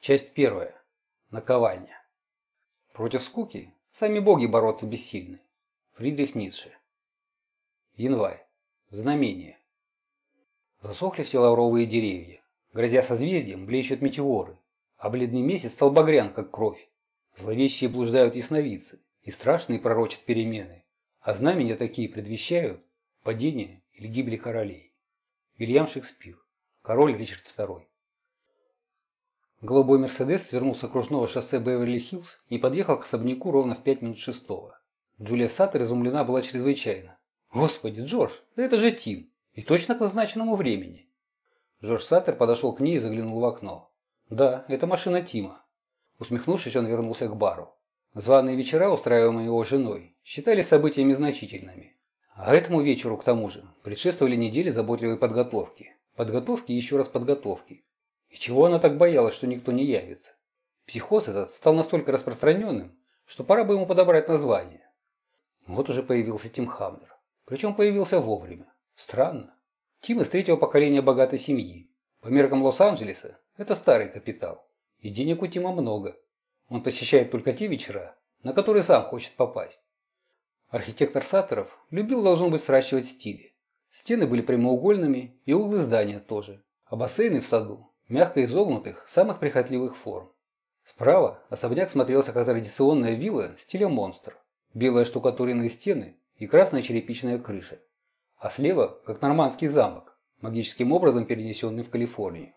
Часть первая. Наковальня. Против скуки сами боги бороться бессильны. Фридрих Ницше. Январь. Знамение. Засохли все лавровые деревья. Грозя созвездием, блещут метеоры, а бледный месяц стал багрян, как кровь. Зловещие блуждают ясновидцы, и страшные пророчат перемены, а знамения такие предвещают падение или гибели королей. Вильям Шекспир. Король Ричард II. Голубой Мерседес свернул с окружного шоссе Беверли-Хиллз и подъехал к особняку ровно в пять минут шестого. Джулия Саттер изумлена была чрезвычайно. «Господи, Джордж, да это же Тим! И точно к назначенному времени!» Джордж Саттер подошел к ней и заглянул в окно. «Да, это машина Тима». Усмехнувшись, он вернулся к бару. Званые вечера, устраиваемые его женой, считались событиями значительными. А этому вечеру, к тому же, предшествовали недели заботливой подготовки. Подготовки и еще раз подготовки. И чего она так боялась, что никто не явится? Психоз этот стал настолько распространенным, что пора бы ему подобрать название. Вот уже появился Тим Хамнер. Причем появился вовремя. Странно. Тим из третьего поколения богатой семьи. По меркам Лос-Анджелеса это старый капитал. И денег у Тима много. Он посещает только те вечера, на которые сам хочет попасть. Архитектор Саттеров любил, должно быть, сращивать стили. Стены были прямоугольными, и углы здания тоже. А бассейны в саду мягко изогнутых, самых прихотливых форм. Справа особняк смотрелся как традиционная вилла стиля монстр. Белая штукатуренные стены и красная черепичная крыша. А слева как нормандский замок, магическим образом перенесенный в Калифорнию.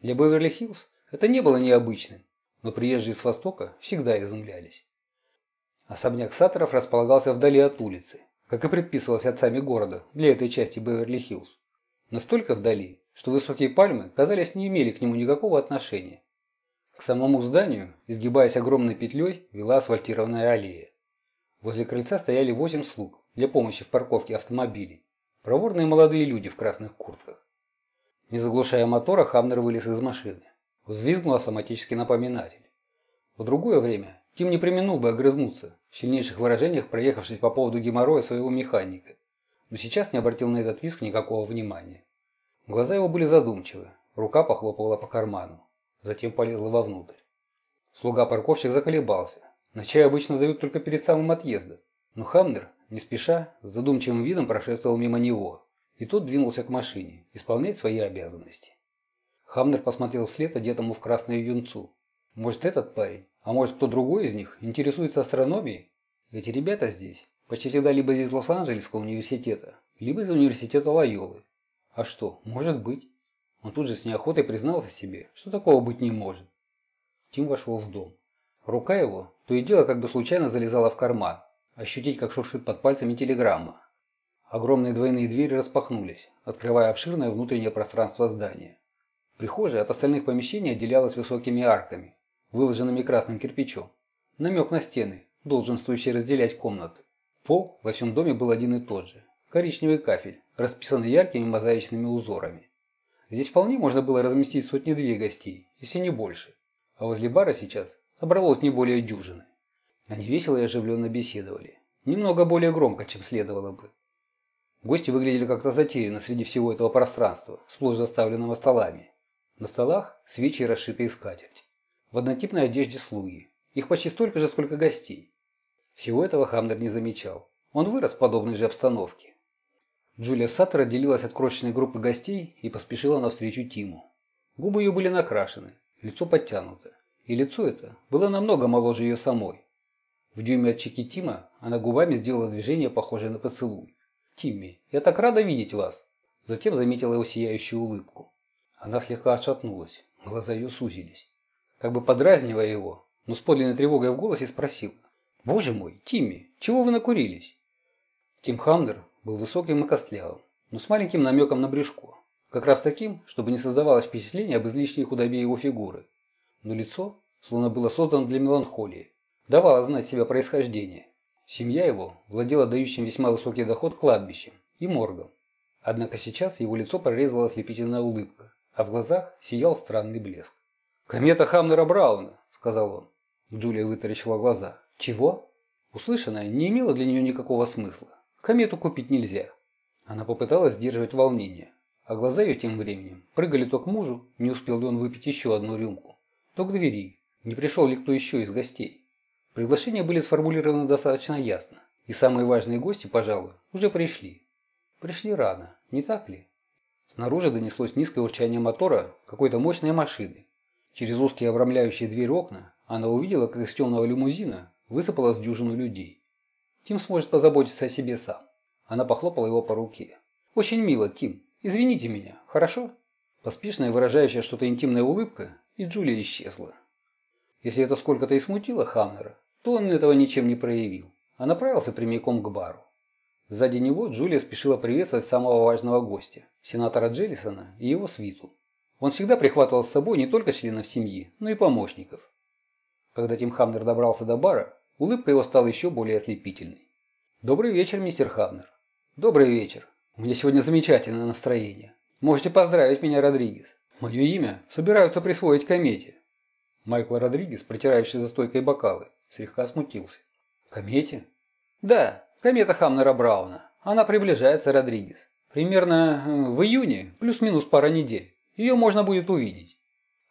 Для Беверли-Хиллз это не было необычным, но приезжие с востока всегда изумлялись. Особняк Саттеров располагался вдали от улицы, как и предписывалось отцами города для этой части Беверли-Хиллз. Настолько вдали, что высокие пальмы, казались, не имели к нему никакого отношения. К самому зданию, изгибаясь огромной петлей, вела асфальтированная аллея. Возле крыльца стояли восемь слуг для помощи в парковке автомобилей. Проворные молодые люди в красных куртках. Не заглушая мотора, Хамнер вылез из машины. Взвизгнул автоматический напоминатель. В другое время Тим не применул бы огрызнуться, в сильнейших выражениях проехавшись по поводу геморроя своего механика, но сейчас не обратил на этот визг никакого внимания. Глаза его были задумчивы, рука похлопывала по карману, затем полезла вовнутрь. Слуга-парковщик заколебался. На чай обычно дают только перед самым отъездом. Но Хамнер, не спеша, с задумчивым видом прошествовал мимо него, и тот двинулся к машине, исполнять свои обязанности. Хамнер посмотрел вслед одетому в красную юнцу. Может, этот парень, а может, кто другой из них, интересуется астрономией? Эти ребята здесь почти всегда либо из Лос-Анджелесского университета, либо из университета Лайолы. А что, может быть? Он тут же с неохотой признался себе, что такого быть не может. Тим вошел в дом. Рука его то и дело как бы случайно залезала в карман, ощутить, как шуршит под пальцами телеграмма. Огромные двойные двери распахнулись, открывая обширное внутреннее пространство здания. Прихожая от остальных помещений отделялась высокими арками, выложенными красным кирпичом. Намек на стены, долженствующий разделять комнаты. Пол во всем доме был один и тот же, коричневый кафель, расписанный яркими мозаичными узорами. Здесь вполне можно было разместить сотни-две гостей, если не больше. А возле бара сейчас собралось не более дюжины. Они весело и оживленно беседовали. Немного более громко, чем следовало бы. Гости выглядели как-то затерянно среди всего этого пространства, сплошь заставленного столами. На столах свечи, расшитые скатерть. В однотипной одежде слуги. Их почти столько же, сколько гостей. Всего этого Хамнер не замечал. Он вырос в подобной же обстановке. Джулия Саттер отделилась от крошечной группы гостей и поспешила навстречу Тиму. Губы ее были накрашены, лицо подтянуто. И лицо это было намного моложе ее самой. В дюйме от чеки Тима она губами сделала движение, похожее на поцелуй. «Тимми, я так рада видеть вас!» Затем заметила его сияющую улыбку. Она слегка отшатнулась, глаза ее сузились. Как бы подразнивая его, но с подлинной тревогой в голосе спросил. «Боже мой, Тимми, чего вы накурились?» Тим Хамнер был высоким и костлявым, но с маленьким намеком на брюшко. Как раз таким, чтобы не создавалось впечатление об излишней худобе его фигуры. Но лицо, словно было создано для меланхолии, давало знать себя происхождение. Семья его владела дающим весьма высокий доход кладбищем и моргом. Однако сейчас его лицо прорезала ослепительная улыбка, а в глазах сиял странный блеск. «Комета Хамнера Брауна», — сказал он. Джулия вытаращила глаза. «Чего?» Услышанное не имело для нее никакого смысла. Комету купить нельзя. Она попыталась сдерживать волнение, а глаза ее тем временем прыгали то к мужу, не успел ли он выпить еще одну рюмку, то к двери, не пришел ли кто еще из гостей. Приглашения были сформулированы достаточно ясно, и самые важные гости, пожалуй, уже пришли. Пришли рано, не так ли? Снаружи донеслось низкое урчание мотора какой-то мощной машины. Через узкие обрамляющие дверь окна она увидела, как из темного лимузина высыпалось дюжину людей. Тим сможет позаботиться о себе сам. Она похлопала его по руке. «Очень мило, Тим. Извините меня, хорошо?» Поспешная, выражающая что-то интимная улыбка, и Джулия исчезла. Если это сколько-то и смутило Хамнера, то он этого ничем не проявил, а направился прямиком к бару. Сзади него Джулия спешила приветствовать самого важного гостя, сенатора Джеллисона и его свиту. Он всегда прихватывал с собой не только членов семьи, но и помощников. Когда Тим Хамнер добрался до бара, улыбка его стала еще более ослепительной. «Добрый вечер, мистер Хамнер». «Добрый вечер. У меня сегодня замечательное настроение. Можете поздравить меня, Родригес. Мое имя собираются присвоить комете». Майкл Родригес, протирающий за стойкой бокалы, слегка смутился. «Комете?» «Да, комета Хамнера Брауна. Она приближается, Родригес. Примерно э, в июне, плюс-минус пара недель. Ее можно будет увидеть».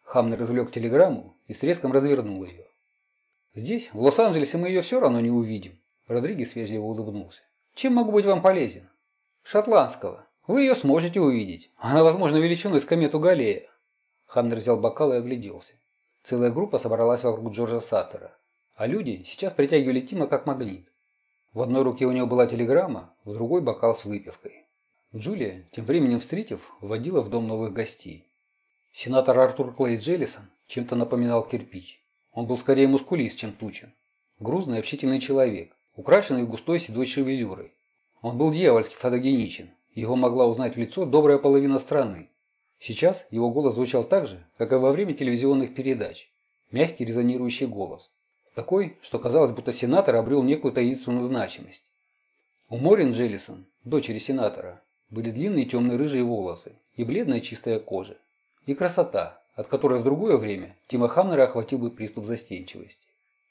Хамнер извлек телеграмму и с треском развернул ее. «Здесь, в Лос-Анджелесе, мы ее все равно не увидим», – Родригес вежливо улыбнулся. «Чем могу быть вам полезен?» «Шотландского. Вы ее сможете увидеть. Она, возможно, величиной с комету Галлея». Хамнер взял бокал и огляделся. Целая группа собралась вокруг Джорджа Саттера, а люди сейчас притягивали Тима как магнит. В одной руке у него была телеграмма, в другой бокал с выпивкой. Джулия, тем временем встретив, вводила в дом новых гостей. Сенатор Артур Клей Джеллисон чем-то напоминал кирпич. Он был скорее мускулист, чем тучен. Грузный, общительный человек, украшенный густой седой шевелюрой. Он был дьявольски фотогеничен. Его могла узнать в лицо добрая половина страны. Сейчас его голос звучал так же, как и во время телевизионных передач. Мягкий резонирующий голос. Такой, что казалось, будто сенатор обрел некую таинственную значимость. У Морин Джеллисон, дочери сенатора, были длинные темные рыжие волосы и бледная чистая кожа. И красота, от которой в другое время Тима Хамнера охватил бы приступ застенчивости.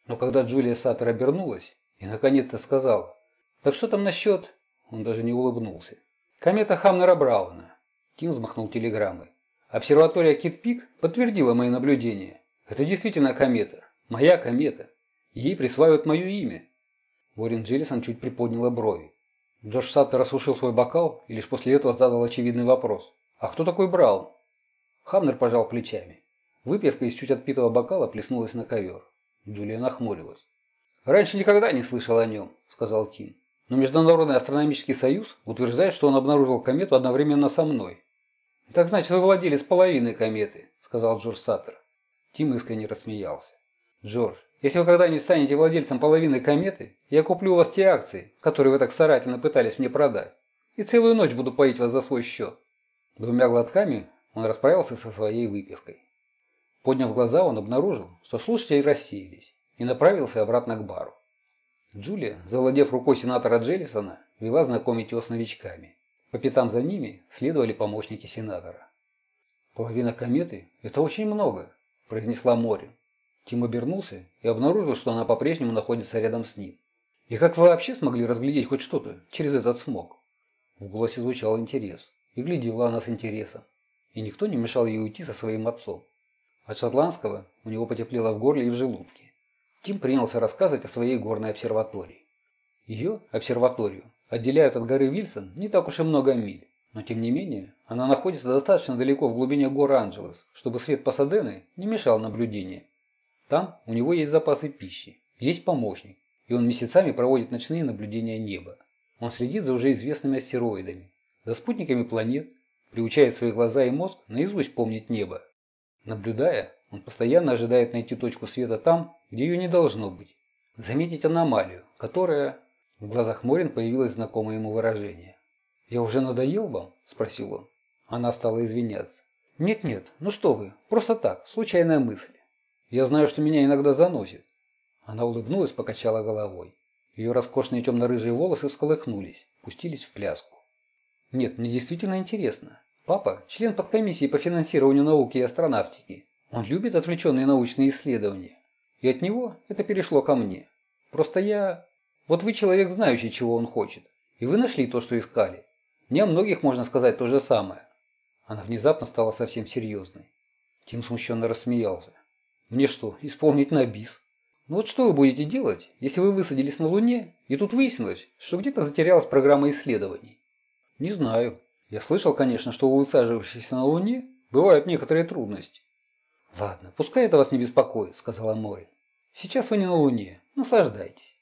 Но когда Джулия Саттер обернулась и наконец-то сказала, «Так что там насчет...» Он даже не улыбнулся. «Комета Хамнера Брауна. Тим взмахнул телеграммой. Обсерватория Кит-Пик подтвердила мои наблюдения. Это действительно комета. Моя комета. Ей присваивают мое имя. Уоррен Джиллисон чуть приподняла брови. Джордж Саттер осушил свой бокал и лишь после этого задал очевидный вопрос. «А кто такой Браун?» Хамнер пожал плечами. Выпивка из чуть отпитого бокала плеснулась на ковер. Джулия нахмурилась. «Раньше никогда не слышал о нем», — сказал Тим. «Но Международный астрономический союз утверждает, что он обнаружил комету одновременно со мной. «Так значит, вы владелец половины кометы», – сказал Джордж Саттер. Тим искренне рассмеялся. «Джордж, если вы когда-нибудь станете владельцем половины кометы, я куплю у вас те акции, которые вы так старательно пытались мне продать, и целую ночь буду поить вас за свой счет». Двумя глотками он расправился со своей выпивкой. Подняв глаза, он обнаружил, что слушатели рассеялись, и направился обратно к бару. Джулия, завладев рукой сенатора Джеллисона, вела знакомить его с новичками. По пятам за ними следовали помощники сенатора. «Половина кометы – это очень много», – произнесла Морин. Тим обернулся и обнаружил, что она по-прежнему находится рядом с ним. «И как вы вообще смогли разглядеть хоть что-то через этот смог?» В голосе звучал интерес, и глядела она с интересом. И никто не мешал ей уйти со своим отцом. От шотландского у него потеплело в горле и в желудке. Тим принялся рассказывать о своей горной обсерватории. Ее, обсерваторию, отделяют от горы Вильсон не так уж и много миль. Но тем не менее, она находится достаточно далеко в глубине гор Анджелес, чтобы свет Пасадены не мешал наблюдению. Там у него есть запасы пищи, есть помощник, и он месяцами проводит ночные наблюдения неба. Он следит за уже известными астероидами, за спутниками планет, приучает свои глаза и мозг наизусть помнить небо. Наблюдая, он постоянно ожидает найти точку света там, где ее не должно быть, заметить аномалию, которая в глазах Морин появилось знакомое ему выражение. «Я уже надоел вам?» – спросил он. Она стала извиняться. «Нет-нет, ну что вы, просто так, случайная мысль. Я знаю, что меня иногда заносит». Она улыбнулась, покачала головой. Ее роскошные темно-рыжие волосы всколыхнулись, пустились в пляску. «Нет, мне действительно интересно. Папа – член подкомиссии по финансированию науки и астронавтики. Он любит отвлеченные научные исследования. И от него это перешло ко мне. Просто я... Вот вы человек, знающий, чего он хочет. И вы нашли то, что искали. Мне о многих можно сказать то же самое. Она внезапно стала совсем серьезной. Тим смущенно рассмеялся. Мне что, исполнить на бис? Ну вот что вы будете делать, если вы высадились на Луне, и тут выяснилось, что где-то затерялась программа исследований? Не знаю. Я слышал, конечно, что у высаживающихся на Луне бывают некоторые трудности. Ладно, пускай это вас не беспокоит, сказала Мори. Сейчас вы не на Луне, наслаждайтесь.